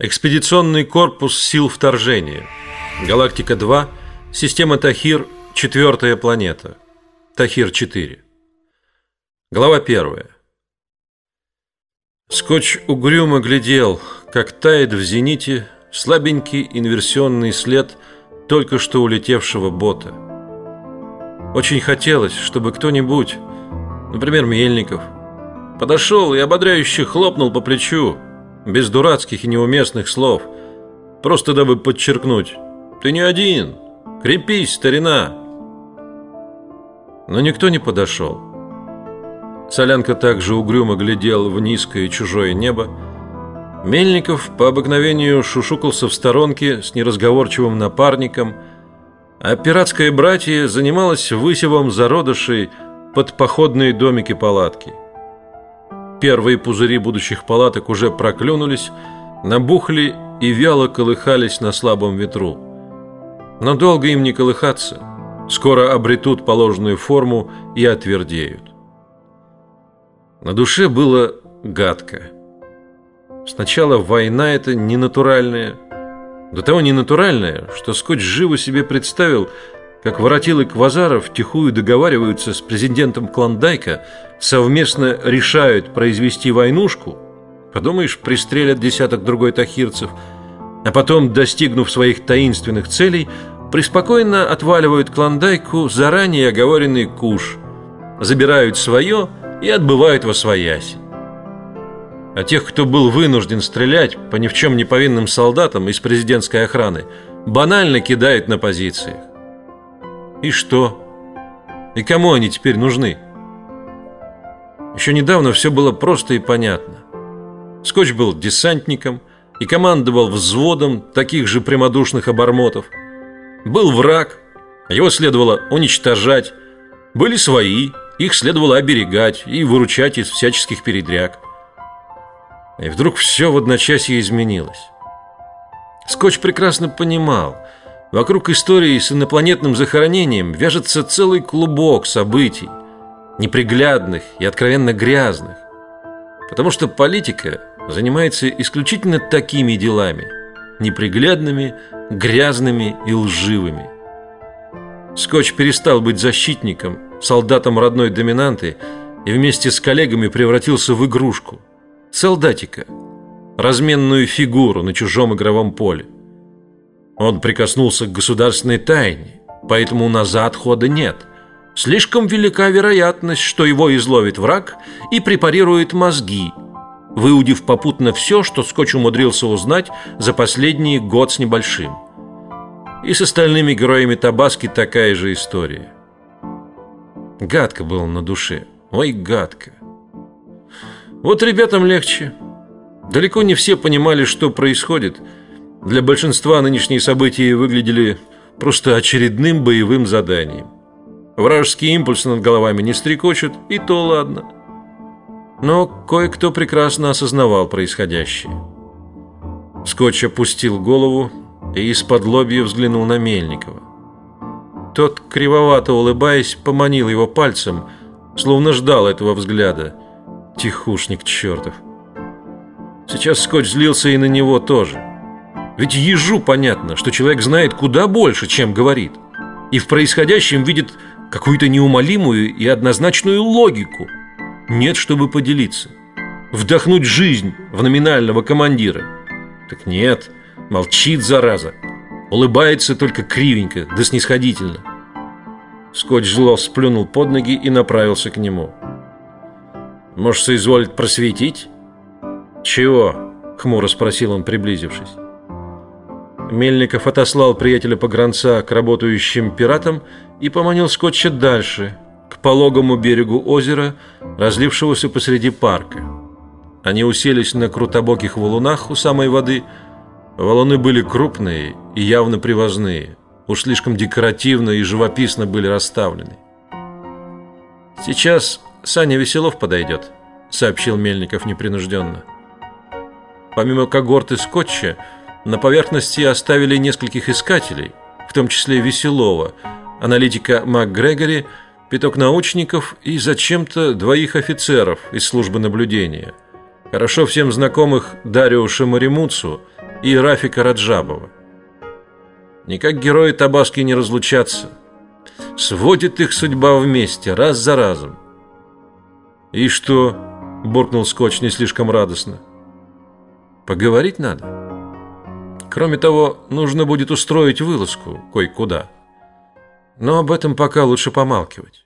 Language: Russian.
Экспедиционный корпус сил вторжения. Галактика-2, система Тахир, четвертая планета. Тахир-4. Глава первая. Скотч угрюмо глядел, как тает в зените слабенький инверсионный след только что улетевшего бота. Очень хотелось, чтобы кто-нибудь, например, Мельников, подошел и ободряюще хлопнул по плечу, без дурацких и неуместных слов, просто дабы подчеркнуть: ты не один, крепись, старина. Но никто не подошел. Солянка также угрюмо глядел в низкое чужое небо. Мельников по обыкновению шушукался в сторонке с неразговорчивым напарником, а пиратское братье занималось высевом зародышей под походные домики-палатки. Первые пузыри будущих палаток уже проклюнулись, набухли и вяло колыхались на слабом ветру. Но долго им не колыхаться. Скоро обретут положенную форму и отвердеют. На душе было гадко. Сначала война это ненатуральная, до того ненатуральная, что Скотч живо себе представил, как воротилы Квазаров тихую договариваются с президентом Клондайка, совместно решают произвести войнушку, подумаешь, пристрелят десяток другой тахирцев, а потом, достигнув своих таинственных целей, преспокойно отваливают Клондайку заранее оговоренный куш, забирают свое и отбывают во свояси. А тех, кто был вынужден стрелять по ни в чем не повинным солдатам из президентской охраны, банально кидают на позициях. И что? И кому они теперь нужны? Еще недавно все было просто и понятно. Скотч был десантником и командовал взводом таких же прямодушных обормотов. Был враг, его следовало уничтожать. Были свои, их следовало оберегать и выручать из всяческих передряг. И вдруг все в одночасье изменилось. Скотч прекрасно понимал, Вокруг истории с инопланетным захоронением вяжется целый клубок событий, неприглядных и откровенно грязных. Потому что политика занимается исключительно такими делами, неприглядными, грязными и лживыми. Скотч перестал быть защитником, солдатом родной доминанты и вместе с коллегами превратился в игрушку, солдатика, разменную фигуру на чужом игровом поле. Он прикоснулся к государственной тайне, поэтому назад хода нет. Слишком велика вероятность, что его изловит враг и препарирует мозги, выудив попутно все, что Скотч умудрился узнать за последний год с небольшим. И с остальными героями Табаски такая же история. Гадко было на душе. Ой, гадко. Вот ребятам легче. Далеко не все понимали, что происходит – для большинства нынешние события выглядели просто очередным боевым заданием. Вражеские импульсы над головами не стрекочут, и то ладно. Но кое-кто прекрасно осознавал происходящее. Скотч опустил голову и из-под лобья взглянул на Мельникова. Тот, кривовато улыбаясь, поманил его пальцем, словно ждал этого взгляда. Тихушник чертов. Сейчас Скотч злился и на него тоже. Ведь ежу понятно, что человек знает куда больше, чем говорит, и в происходящем видит какую-то неумолимую и однозначную логику. Нет, чтобы поделиться, вдохнуть жизнь в номинального командира. Так нет, молчит зараза, улыбается только кривенько, да снисходительно. Скотч зло сплюнул под ноги и направился к нему. Может, соизволит просветить? Чего? Хмуро спросил он, приблизившись. Мельников отослал приятеля погранца к работающим пиратам и поманил скотча дальше, к пологому берегу озера, разлившегося посреди парка. Они уселись на крутобоких валунах у самой воды. Валуны были крупные и явно привозные, уж слишком декоративно и живописно были расставлены. Сейчас Саня Веселов подойдет, сообщил Мельников непринужденно. Помимо когорты скотча, на поверхности оставили нескольких искателей, в том числе Веселова, аналитика МакГрегори, пяток научников и зачем-то двоих офицеров из службы наблюдения. Хорошо всем знакомых Дариуша Маримуцу и Рафика Раджабова. Никак герои Табаски не разлучатся. Сводит их судьба вместе, раз за разом. «И что?» – буркнул Скотч не слишком радостно. «Поговорить надо. Кроме того, нужно будет устроить вылазку кое-куда. Но об этом пока лучше помалкивать».